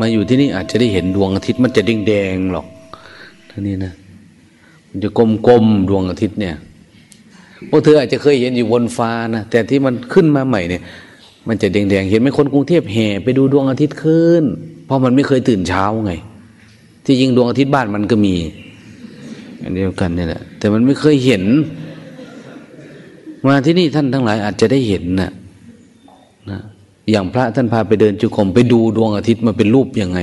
มาอยู่ที่นี่อาจจะได้เห็นดวงอาทิตย์มันจะแดงแดงหรอกท่านี้นะมันจะกลมๆดวงอาทิตย์เนี่ยพวกเธออาจจะเคยเห็นอยู่บนฟ้านะแต่ที่มันขึ้นมาใหม่เนี่ย มันจะแดงๆเห็นไหมคนกรุงเทพแห่ไปดูดวงอาทิตย์ขึ้น เพราะมันไม่เคยตื่นเช้าไง ที่ยิงดวงอาทิตย์บ้านมันก็มีอันเดียวกันนี่แหละแต่มันไม่เคยเห็น มาที่นี่ท่านทั้งหลายอาจจะได้เห็นนะนะ อย่างพระท่านพาไปเดินจุกมไปดูดวงอาทิตย์มาเป็นรูปยังไง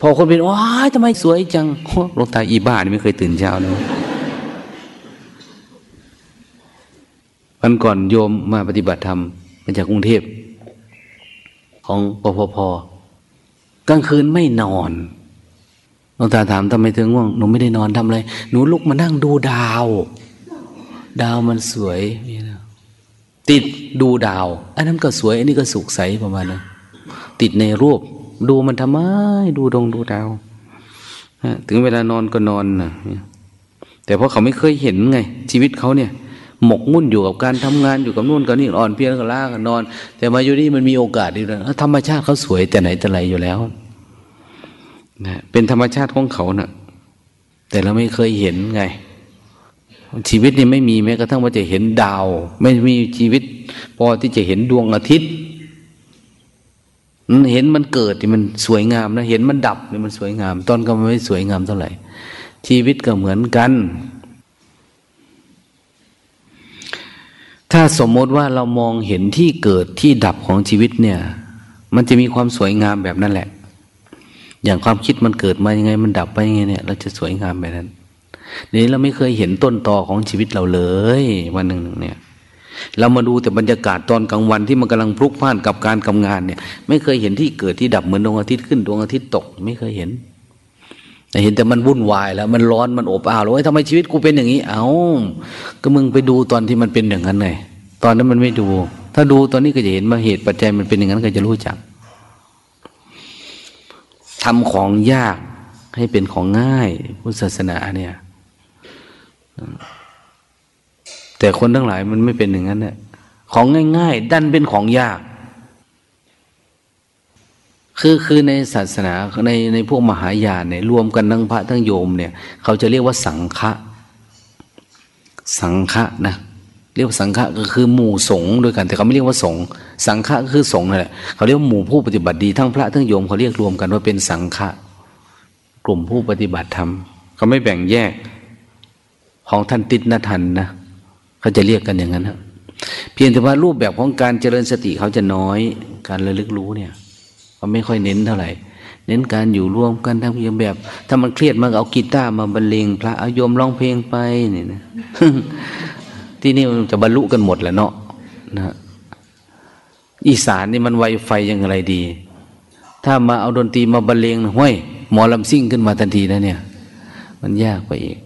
พอคนเป็นว้ายทำไมสวยจังหลวงตาอีบ้านี่ไม่เคยตื่นเช้าเลยวันก่อนโยมมาปฏิบัติธรรมมาจากกรุงเทพ ของปพพกลางคืนไม่นอนหลวงตาถามทำไมเธอง่วงหนูไม่ได้นอนทำอะไร หนูลุกมานั่งดูดาว ดาวมันสวย ติด ดูดาว อันนั้นก็สวย อันนี้ก็สุขใสประมาณนั้นติดในรูป ดูมันทำไม ดูดงดูดาวถึงเวลานอนก็นอนนะแต่เพราะเขาไม่เคยเห็นไง ชีวิตเขาเนี่ย หมกมุ่นอยู่กับการทำงานอยู่กับนู่นกับนี่อ่อนเพียงก็ล้ากันนอน แต่มาอยู่นี่มันมีโอกาสดีแล้วธรรมชาติเขาสวยแต่ไหนแต่ไรอยู่แล้วนะเป็นธรรมชาติของเขานะ่ะ แต่เราไม่เคยเห็นไง ชีวิตนี่ไม่มีแม้กระทั่งว่าจะเห็นดาว ไม่มีชีวิต พอที่จะเห็นดวงอาทิตย์เห็นมันเกิดที่มันสวยงามนะเห็นมันดับนี่มันสวยงาม ตอนก็ไม่สวยงามเท่าไหร่ ชีวิตก็เหมือนกัน ถ้าสมมติว่าเรามองเห็นที่เกิดที่ดับของชีวิตเนี่ย มันจะมีความสวยงามแบบนั้นแหละ อย่างความคิดมันเกิดมายังไง มันดับไปยังไงเนี่ย เราจะสวยงามแบบนั้น นี้เราไม่เคยเห็นต้นตอของชีวิตเราเลย วันหนึ่งเนี่ย เรามาดูแต่บรรยากาศตอนกลางวันที่มันกำลังพลุกพล่านกับการกำงานเนี่ย ไม่เคยเห็นที่เกิดที่ดับเหมือนดวงอาทิตย์ขึ้นดวงอาทิตย์ตก ไม่เคยเห็นแต่เห็นแต่มันวุ่นวายแล้ว มันร้อนมันอบอ้าวแล้วทำไมชีวิตกูเป็นอย่างนี้ เอา้าก็มึงไปดูตอนที่มันเป็นอย่างนั้นไงตอนนั้นมันไม่ดู ถ้าดูตอนนี้ก็จะเห็นมาเหตุปัจจัยมันเป็นอย่างนั้นก็จะรู้จักทำของยากให้เป็นของง่ายพุทธศาสนาเนี่ย แต่คนทั้งหลายมันไม่เป็นอย่างนั้นเนี่ยของง่ายๆ ดันเป็นของยาก คือคือในศาสนาในในพวกมหายานเนี่ยรวมกันทั้งพระทั้งโยมเนี่ย เขาจะเรียกว่าสังฆะสังฆะนะเรียกว่าสังฆะก็คือหมู่สงฆ์ด้วยกันแต่เขาไม่เรียกว่าสงฆ์สังฆะก็คือสงฆ์นั่นแหละเขาเรียกว่าหมู่ผู้ปฏิบัติดีทั้งพระทั้งโยมเขาเรียกรวมกันว่าเป็นสังฆะกลุ่มผู้ปฏิบัติธรรมเขาไม่แบ่งแยก ของท่านติดนทันนะเขาจะเรียกกันอย่างนั้นครับเพียงแต่ว่ารูปแบบของการเจริญสติเขาจะน้อย การระลึกรู้เนี่ยเขาไม่ค่อยเน้นเท่าไหร่ เน้นการอยู่ร่วมกันทำเพียงแบบ ถ้ามันเครียดมากเอากีตาร์มาบรรเลงพระอายมร้องเพลงไปนี่นะที่นี่มันจะบรรลุกันหมดแหละเนาะนะอีสานนี่มันไวไฟยังไงดี ถ้ามาเอาดนตรีมาบรรเลงห้วยหมอลำซิ่งขึ้นมาทันทีนะเนี่ย มันยากไปอีก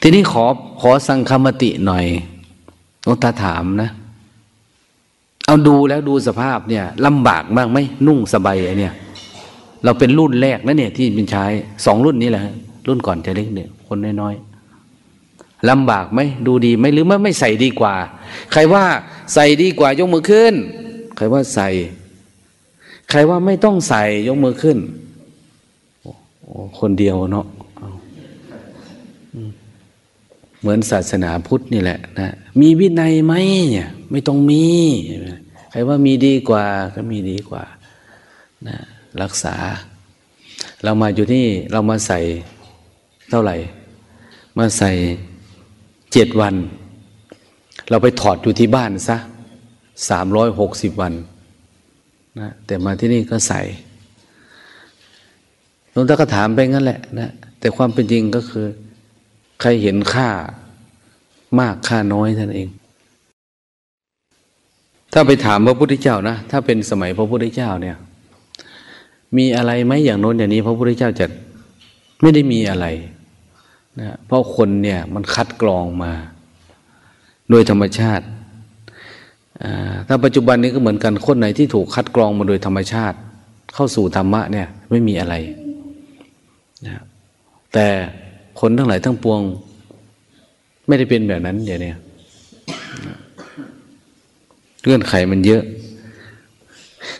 ทีนี้ขอขอสังคมติหน่อยหลวงตาถามนะ เอาดูแล้วดูสภาพเนี่ยลำบากมากไหมนุ่งสบายไอเนี่ย เราเป็นรุ่นแรกนะเนี่ย ที่เป็นใช้สองรุ่นนี้แหละ รุ่นก่อนจะเล็กเนี่ย คนน้อยๆลำบากไหมดูดีไหมหรือไม่ไม่ใส่ดีกว่า ใครว่าใส่ดีกว่ายกมือขึ้น ใครว่าใส่ ใครว่าไม่ต้องใส่ยกมือขึ้นคนเดียวเนาะ เหมือนศาสนาพุทธนี่แหละนะมีวินัยไหมเนี่ยไม่ต้องมี ใครว่ามีดีกว่าก็มีดีกว่านะรักษา เรามาอยู่นี่เรามาใส่เท่าไหร่ มาใส่เจ็ดวัน เราไปถอดอยู่ที่บ้านซะสามร้อยหกสิบวันนะแต่มาที่นี่ก็ใส่หลวงตาก็ถามไปงั้นแหละนะแต่ความเป็นจริงก็คือ ใครเห็นค่ามากค่าน้อยท่านเอง ถ้าไปถามพระพุทธเจ้านะ ถ้าเป็นสมัยพระพุทธเจ้าเนี่ย มีอะไรไหมอย่างโน้นอย่างนี้ พระพุทธเจ้าจะไม่ได้มีอะไรนะเพราะคนเนี่ยมันคัดกรองมา โดยธรรมชาติ ถ้าปัจจุบันนี้ก็เหมือนกันคนไหนที่ถูกคัดกรองมาโดยธรรมชาติ เข้าสู่ธรรมะเนี่ยไม่มีอะไรนะแต่ คนทั้งหลายทั้งปวง ไม่ได้เป็นแบบนั้นเดี๋ยวนี้เงื่อนไขมันเยอะ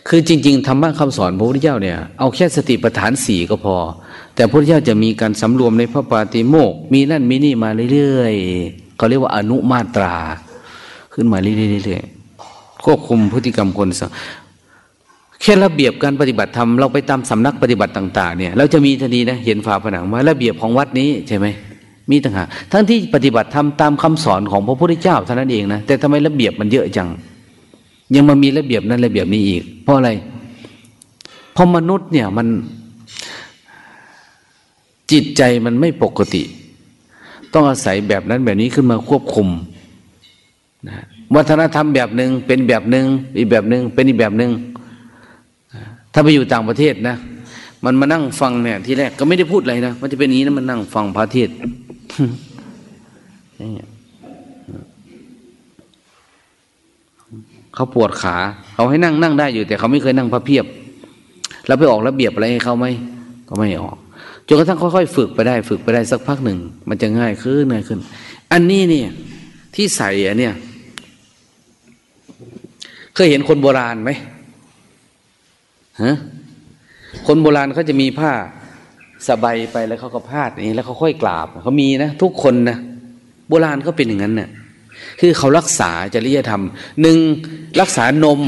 คือจริง ๆธรรมะคำสอนพระพุทธเจ้าเนี่ยเอาแค่สติปัฏฐานสี่ก็พอ แต่พระพุทธเจ้าจะมีการสำรวมในพระปาติโมกมีนั่นมีนี่มาเรื่อยๆเขาเรียกว่าอนุมาตรา ขึ้นมาเรื่อยๆควบคุมพฤติกรรมคนสัง แค่ระเบียบการปฏิบัติธรรมเราไปตามสำนักปฏิบัติต่างๆเนี่ยเราจะมีทันทีนะเห็นฝาผนังว่าระเบียบของวัดนี้ใช่ไหมมีต่างหากทั้งที่ปฏิบัติธรรมตามคำสอนของพระพุทธเจ้าเท่านั้นเองนะแต่ทำไมระเบียบมันเยอะจัง ยังมามีระเบียบนั้นระเบียบนี้อีก เพราะอะไรเพราะมนุษย์เนี่ยมันจิตใจมันไม่ปกติ ต้องอาศัยแบบนั้นแบบนี้ขึ้นมาควบคุมนะวัฒนธรรมแบบหนึ่งเป็นแบบหนึ่งอีกแบบหนึ่งเป็นอีกแบบหนึ่ง ถ้าไปอยู่ต่างประเทศนะ มันมานั่งฟังเนี่ย ทีแรกก็ไม่ได้พูดอะไรนะ มันจะเป็นอย่างนี้นะมันนั่งฟังพระเทศเขาปวดขาเขาให้นั่งนั่งได้อยู่ แต่เขาไม่เคยนั่งพระเพียบ แล้วไปออกระเบียบอะไรให้เขาไหมก็ไม่ออกจนกระทั่งค่อยๆฝึกไปได้ ฝึกไปได้สักพักหนึ่ง มันจะง่ายขึ้นง่ายขึ้น อันนี้เนี่ย ที่ใส่อเนี่ย เคยเห็นคนโบราณไหม ฮะคนโบราณเขาจะมีผ้าสบายไปแล้วเขาก็พาดนี้แล้วเขาค่อยกราบเขามีนะทุกคนนะโบราณเขาเป็นอย่างนั้นเนะ่ยคือเขารักษาจริยธรรมหนึ่งรักษานม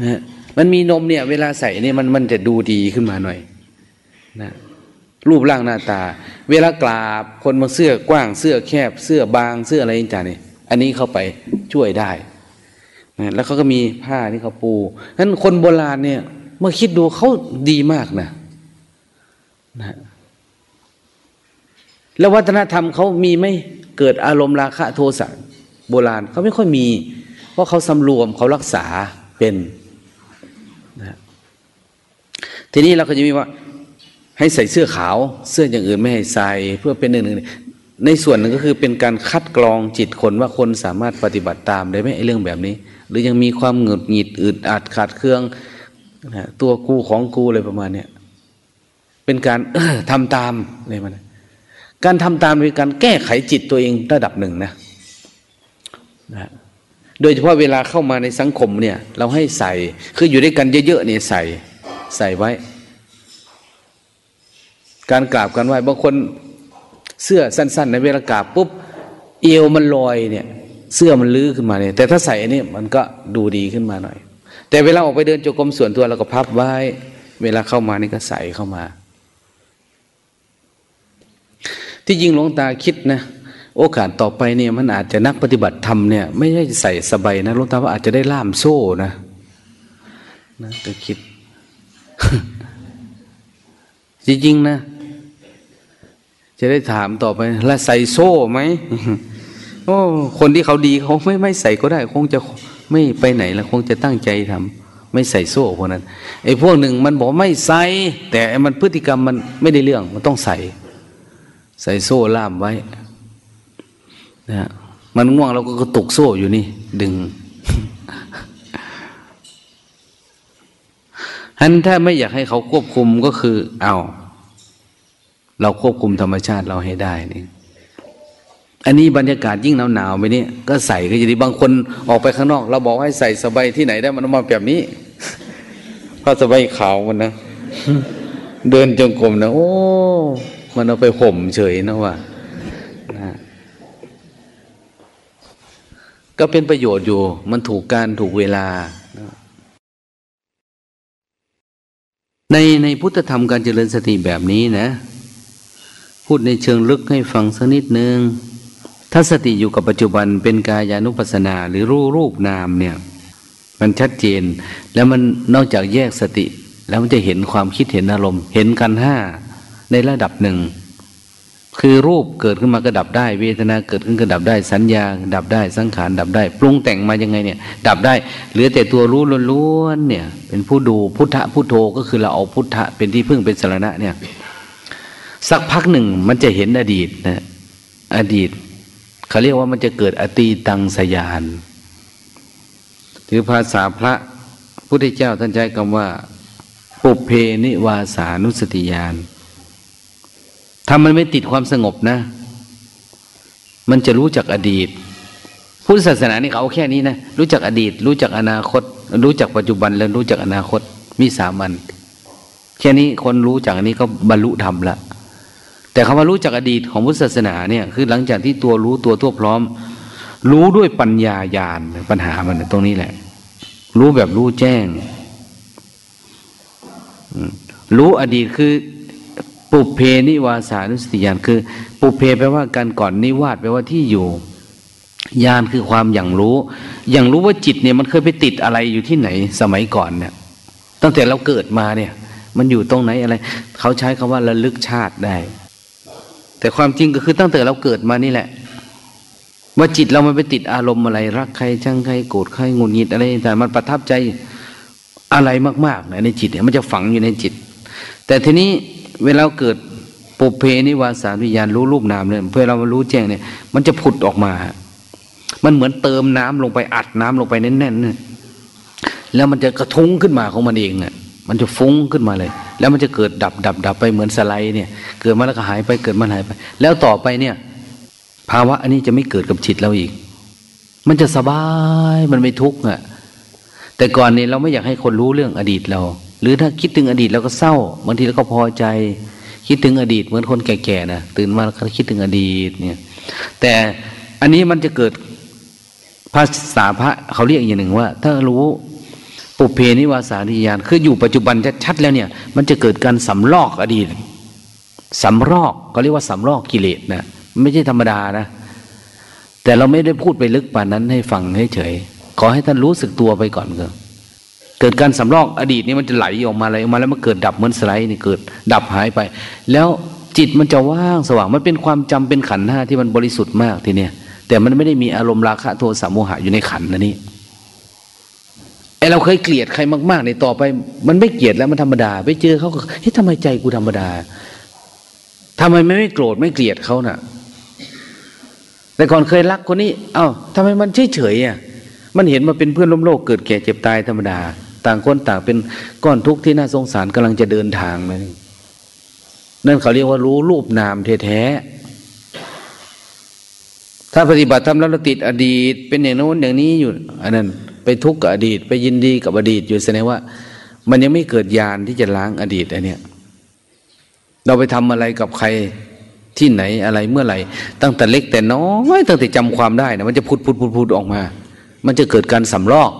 นะมันมีนมเนี่ย เวลาใส่เนี่ยมันมันจะดูดีขึ้นมาหน่อยนะรูปร่างหน้าตา เวลากราบคนมาเสื้อกว้างเสื้อแคบเสื้อบางเสื้ออะไรต่างๆนี่อันนี้เข้าไปช่วยได้ นะแล้วเขาก็มีผ้าที่เขาปูนั้นคนโบราณเนี่ย เมื่อคิดดูเขาดีมากนะนะแล้ววัฒนธรรมเขามีไหมเกิดอารมณ์ราคะโทสะโบราณเขาไม่ค่อยมี เพราะเขาสำรวมเขารักษาเป็นนะทีนี้เราก็จะมีว่า ให้ใส่เสื้อขาว เสื้ออย่างอื่นไม่ให้ใส่เพื่อเป็นหนึ่งหนึ่งในส่วนหนึ่งก็คือเป็นการคัดกรองจิตคนว่าคนสามารถปฏิบัติตามได้ไหมไอ้เรื่องแบบนี้ หรือยังมีความหงุดหงิดอึดอัดขาดเครื่องนะตัวกูของกูอะไรประมาณเนี้ยเป็นการทำตามอะไรมันการทำตามเป็นการแก้ไขจิตตัวเองระดับหนึ่งนะนะโดยเฉพาะเวลาเข้ามาในสังคมเนี่ย เราให้ใส่คืออยู่ด้วยกันเยอะๆเนี่ยใส่ใส่ไว้ การกราบกันไหวบางคนเสื้อสั้นๆ ในเวลากราบปุ๊บเอวมันลอยเนี่ย เสื้อมันลื้อขึ้นมาเนี่ยแต่ถ้าใส่อันนี้มันก็ดูดีขึ้นมาหน่อย แต่เวลาออกไปเดินจงกรมส่วนตัวเราก็พับไว้ เวลาเข้ามานี่ก็ใส่เข้ามา ที่ยิงหลวงตาคิดนะโอกาสต่อไปเนี่ยมันอาจจะนักปฏิบัติธรรมเนี่ยไม่ใช่ใส่สบายนะหลวงตาว่าอาจจะได้ล่ามโซ่นะนะแต่คิด จริงๆนะ จะได้ถามต่อไปแล้วใส่โซ่ไหม โอ้คนที่เขาดีเขาไม่ไม่ใส่ก็ได้ คงจะไม่ไปไหนแล้วคงจะตั้งใจทำไม่ใส่โซ่พวกนั้นไอ้พวกหนึ่งมันบอกไม่ใส่ แต่มันพฤติกรรมมันไม่ได้เรื่องมันต้องใส่ ใส่โซ่ล่ามไว้นะมันง่วงเราก็กระตุกโซ่อยู่นี่ ดึงฮันถ้าไม่อยากให้เขาควบคุมก็คือ เอา เราควบคุมธรรมชาติเราให้ได้นี่ อันนี้บรรยากาศยิ่งหนาวๆไปนี่ก็ใส่ก็จะดีบางคนออกไปข้างนอก เราบอกให้ใส่สบายที่ไหนได้มันมาแบบนี้เพราะสบายขาวมันนะเดินจงกรมนะโอ้มันเอาไปห่มเฉยนะว่านะก็เป็นประโยชน์อยู่ มันถูกการถูกเวลา ในในพุทธธรรมการเจริญสติแบบนี้นะ พูดในเชิงลึกให้ฟังสักนิดนึง ถ้าสติอยู่กับปัจจุบันเป็นกายานุปัสสนา หรือรูรูปนามเนี่ยมันชัดเจน แล้วมันนอกจากแยกสติ แล้วมันจะเห็นความคิดเห็นอารมณ์ เห็นกันห้าในระดับหนึ่ง คือรูปเกิดขึ้นมาก็ดับได้ เวทนาเกิดขึ้นก็ดับได้สัญญา ดับได้สังขารดับได้ ปรุงแต่งมายังไงเนี่ย ดับได้เหลือแต่ตัวรู้ล้วนๆเนี่ย เป็นผู้ดูพุทธะพุทโธก็คือเราเอาพุทธะเป็นที่พึ่งเป็นสารณะเนี่ยสักพักหนึ่งมันจะเห็นอดีตนะอดีต เขาเรียกว่ามันจะเกิดอตีตังสยานถือภาษาพระพุทธเจ้าท่านใช้คำว่า ปุเพนิวาสานุสติยานถ้ามันไม่ติดความสงบนะ มันจะรู้จักอดีต พุทธศาสนานี่เขาแค่นี้นะ รู้จักอดีต รู้จักอนาคต รู้จักปัจจุบันแล้วรู้จักอนาคต มีสามันแค่นี้คนรู้จักอันนี้ก็บรรลุธรรมละ แต่คำว่ารู้จักอดีตของพุทธศาสนาเนี่ยคือหลังจากที่ตัวรู้ตัวทั่วพร้อม รู้ด้วยปัญญาญาณปัญหามันตรงนี้แหละ รู้แบบรู้แจ้ง รู้อดีตคือปุเพนิวาสานุสติญาณคือ ปุเพแปลว่าการก่อนนิวาสแปลว่าที่อยู่ญาณคือความอย่างรู้ อย่างรู้ว่าจิตเนี่ยมันเคยไปติดอะไรอยู่ที่ไหนสมัยก่อนเนี่ย ตั้งแต่เราเกิดมาเนี่ย มันอยู่ตรงไหนอะไร เขาใช้คำว่าระลึกชาติได้ แต่ความจริงก็คือตั้งแต่เราเกิดมานี่แหละ ว่าจิตเรามันไปติดอารมณ์อะไร รักใครช่างใครโกรธใครงุนงิดอะไรแต่มันประทับใจอะไรมากๆในจิตเนี่ยมันจะฝังอยู่ในจิต แต่ทีนี้เวลาเกิดปุเพนิวาสาวิญญาณรู้รูปนามเนี่ยเพื่อเรามารู้แจ้งเนี่ย มันจะผุดออกมา มันเหมือนเติมน้ำลงไปอัดน้ำลงไปแน่นๆแล้วมันจะกระทุ้งขึ้นมาของมันเองอะมันจะฟุ้งขึ้นมาเลย แล้วมันจะเกิดดับดับดับไปเหมือนสไลด์เนี่ย เกิดมาแล้วก็หายไปเกิดมาหายไป แล้วต่อไปเนี่ย ภาวะอันนี้จะไม่เกิดกับจิตเราอีก มันจะสบายมันไม่ทุกข์อะแต่ก่อนเนี้เราไม่อยากให้คนรู้เรื่องอดีตเรา หรือถ้าคิดถึงอดีตเราก็เศร้าบางทีเราก็พอใจ คิดถึงอดีตเหมือนคนแก่ๆนะตื่นมาแล้วก็คิดถึงอดีตเนี่ย แต่อันนี้มันจะเกิดภาษาพระเขาเรียกอย่างหนึ่งว่า ถ้ารู้ ปุเพนิวาสานิยานคืออยู่ปัจจุบันชัดๆแล้วเนี่ย มันจะเกิดการสำลอกอดีตสำรอกก็เรียกว่าสำรอกกิเลสนะไม่ใช่ธรรมดานะ แต่เราไม่ได้พูดไปลึกป่านนั้นให้ฟังเฉยขอให้ท่านรู้สึกตัวไปก่อนเกิดเกิดการสำรอกอดีตนี่มันจะไหลออกมาอะไหลออกมาแล้วมันเกิดดับเหมือนสไลด์นี่เกิดดับหายไป แล้วจิตมันจะว่างสว่างมันเป็นความจำเป็นขันห้าที่มันบริสุทธิ์มากทีเนี้ยแต่มันไม่ได้มีอารมณ์ราคะโทสะโมหะอยู่ในขันนะนี่ อเราเคยเกลียดใครมากๆในต่อไป มันไม่เกลียดแล้วมันธรรมดา ไปเจอเขาก็เฮ้ยทำไมใจกูธรรมดาทำไมไม่ไม่โกรธไม่เกลียดเขาน่ะ แต่ก่อนเคยรักคนนี้ เอา้าทำไมมันเฉยเฉยอะมันเห็นมาเป็นเพื่อนร่วมโลกเกิดแก่เจ็บตายธรรมดา ต่างคนต่างเป็นก้อนทุกข์ที่น่าสงสารกำลังจะเดินทางเลยนั่นเขาเรียกว่ารู้รูปนามแท้ๆถ้าปฏิบัติทำแล้วเราติดอดีต เป็นอย่างโน้นอย่างนี้อยู่อันนั้น ไปทุกข์กับอดีต ไปยินดีกับอดีตอยู่แสดงว่า มันยังไม่เกิดญาณที่จะล้างอดีตอันเนี้ยเราไปทำอะไรกับใครที่ไหนอะไรเมื่อไหร่ ตั้งแต่เล็กแต่น้อยตั้งแต่จำความได้นะมันจะพุดพุดพุดพุดออกมา มันจะเกิดการสำลอก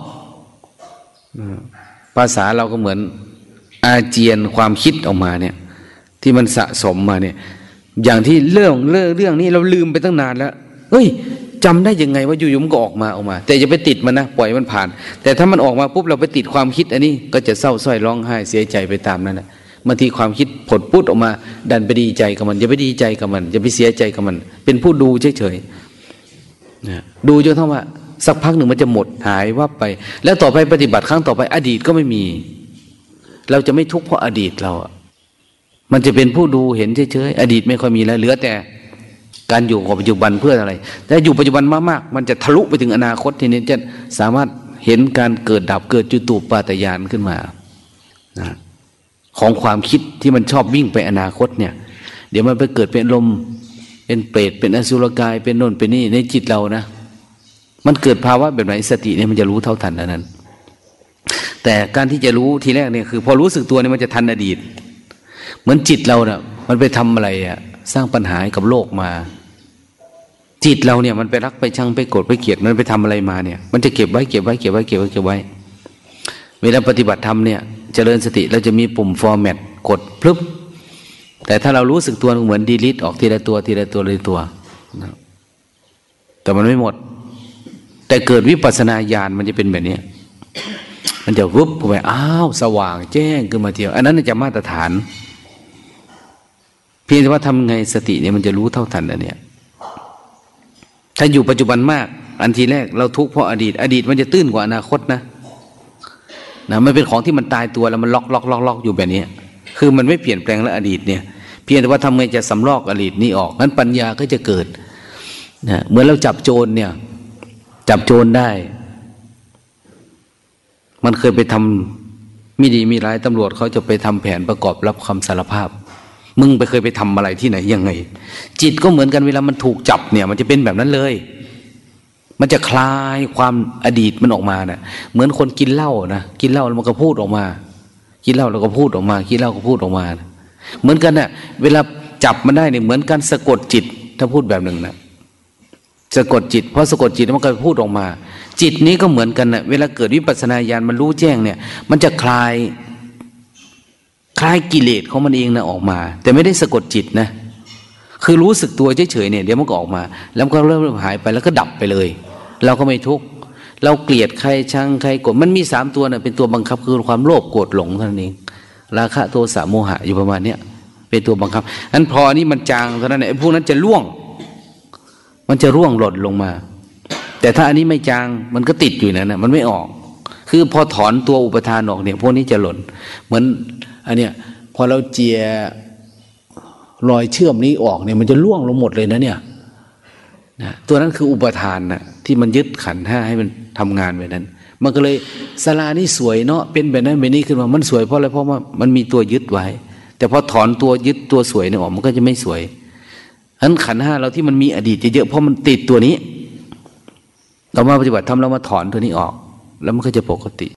ภาษาเราก็เหมือน อาเจียนความคิดออกมาเนี่ย ที่มันสะสมมาเนี่ย อย่างที่เรื่องเรื่องเรื่องนี้เราลืมไปตั้งนานแล้วเฮ้ย จำได้ยังไงว่าอยู่ๆมันก็ออกมาออกมา แต่อย่าไปติดมันนะปล่อยมันผ่าน แต่ถ้ามันออกมาปุ๊บเราไปติดความคิดอันนี้ก็จะเศร้าส้อยร้องไห้เสียใจไปตามนั้นนะบางทีความคิดผลพุดออกมา ดันไปดีใจกับมันอย่าไปดีใจกับมันอย่าไปเสียใจกับมัน เป็นผู้ดูเฉยๆดูจนเท่าว่า สักพักหนึ่งมันจะหมดหายวับไป แล้วต่อไปปฏิบัติครั้งต่อไป อดีตก็ไม่มี เราจะไม่ทุกข์เพราะอดีตเราอะมันจะเป็นผู้ดูเห็นเฉยๆอดีตไม่ค่อยมีแล้วเหลือแต่ การอยู่กับปัจจุบันเพื่ออะไร แต่อยู่ปัจจุบันมากๆ มันจะทะลุไปถึงอนาคตทีนี้จะสามารถเห็นการเกิดดับเกิดจุตูปาตยานขึ้นมานะของความคิดที่มันชอบวิ่งไปอนาคตเนี่ย เดี๋ยวมันไปเกิดเป็นลม เป็นเปรตเป็นอสุรกาย เป็นน่นเป็นนี่ในจิตเรานะ มันเกิดภาวะแบบไหนสติเนี่ยมันจะรู้เท่าทันนั้น แต่การที่จะรู้ทีแรกเนี่ยคือ พอรู้สึกตัวเนี่ยมันจะทันอดีต เหมือนจิตเราเนี่ยมันไปทำอะไรอะสร้างปัญหากับโลกมา จิตเราเนี่ยมันไปรักไปชังไปโกรธไปเกลียดมันไปทำอะไรมาเนี่ย มันจะเก็บไว้เก็บไว้เก็บไว้เก็บไว้เก็บไว้ เวลาปฏิบัติธรรมเนี่ยจเจริญสติเราจะมีปุ่มฟอร์แมตกดพลึบแต่ถ้าเรารู้สึกตัวเหมือนดีลิทออกทีละตัวทีละตัวเลยตัว แต่มันไม่หมด แต่เกิดวิปัสนาญาณมันจะเป็นแบบนี้ มันจะวุบไปอ้าวสว่างแจ้งขึ้นมาเทียว อันนั้นจะมาตรฐาน เพียงแต่ว่าทำไงสติเนี่ยมันจะรู้เท่าทันอันเนี้ย ถ้าอยู่ปัจจุบันมาก อันทีแรกเราทุกข์เพราะอดีต อดีตมันจะตื้นกว่าอนาคตนะนะมันเป็นของที่มันตายตัวแล้วมันล็อกล็อกล็อกล็อกอยู่แบบนี้คือมันไม่เปลี่ยนแปลงแล้วอดีตเนี่ย เพียงแต่ว่าทำไงจะสำลอกอดีตนี้ออกนั้นปัญญาก็จะเกิดนะเหมือนเราจับโจรเนี่ย จับโจรได้ มันเคยไปทำมิดีมีร้ายตำรวจเขาจะไปทำแผนประกอบรับคำสารภาพ มึงไปเคยไปทำอะไรที่ไหนยังไง จิตก็เหมือนกันเวลามันถูกจับเนี่ย มันจะเป็นแบบนั้นเลย มันจะคลายความอดีตมันออกมานะ่ะ เหมือนคนกินเหล้านะกินเหล้าแล้วมันก็พูดออกมา กินเหล้าแล้วก็พูดออกมากินเหล้าก็พูดออกมานะเหมือนกันนะ่ะ เวลาจับมันได้เนี่ยเหมือนกันสะกดจิต ถ้าพูดแบบหนึ่งนะสะกดจิตเพราะสะกดจิตมันก็พูดออกมา จิตนี้ก็เหมือนกันนะเวลาเกิดวิปัสสนาญาณมันรู้แจ้งเนี่ย มันจะคลาย คลายกิเลสของมันเองนะออกมา แต่ไม่ได้สะกดจิตนะ คือรู้สึกตัวเฉยๆเนี่ยเดี๋ยวมันก็ออกมา แล้วก็เริ่มหายไปแล้วก็ดับไปเลย เราก็ไม่ทุกข์เราเกลียดใครชังใครโกรธมันมีสามตัวนะ่ะเป็นตัวบังคับคือความโลภโกรธหลงเท่านั้นเองราคะโทสะโมหะอยู่ประมาณเนี้ยเป็นตัวบังคับนั้นพอนี้มันจางเท่านั้นไอ้พวกนั้นจะล่วง มันจะร่วงหล่นลงมา แต่ถ้าอันนี้ไม่จางมันก็ติดอยู่นั่นนะมันไม่ออก คือพอถอนตัวอุปทานออกเนี่ย พวกนี้จะหล่นเหมือน อันเนี้ยพอเราเจียรอยเชื่อมนี้ออกเนี่ยมันจะล่วงลงหมดเลยนะเนี่ยนะตัวนั้นคืออุปทานนะที่มันยึดขันห้าให้มันทำงานแบบนั้น มันก็เลยสลานี่สวยเนาะเป็นแบบนั้นแบบนี้ขึ้นมามันสวยเพราะอะไรเพราะว่ามันมีตัวยึดไว้ แต่พอถอนตัวยึดตัวสวยเนี่ยออกมันก็จะไม่สวยอันขันห้าเราที่มันมีอดีตเยอะเพราะมันติดตัวนี้ เรามาปฏิบัติทำเรามาถอนตัวนี้ออก แล้วมันก็จะปกติ